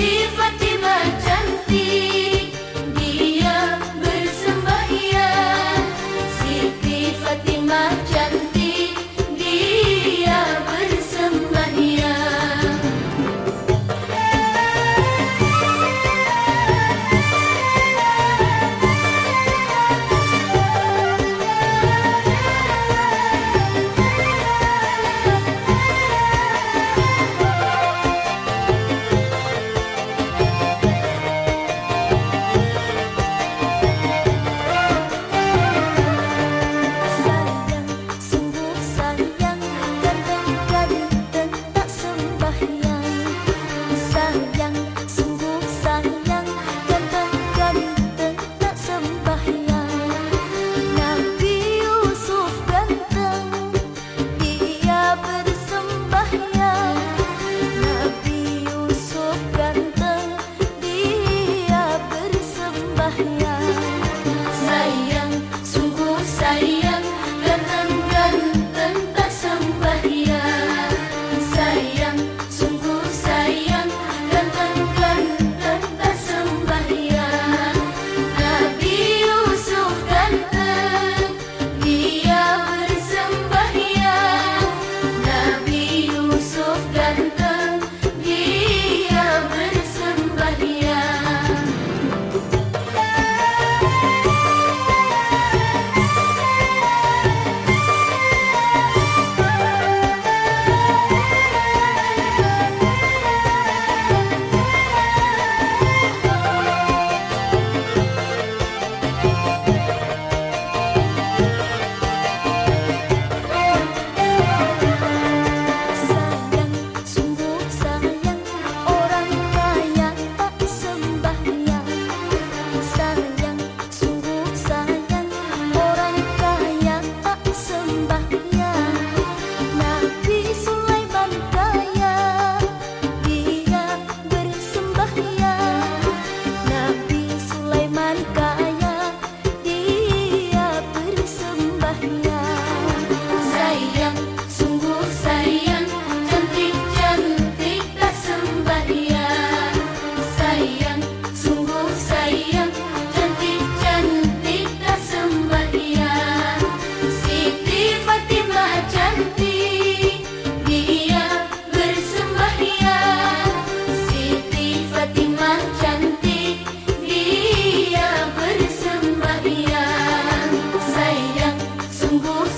Latifah. 친구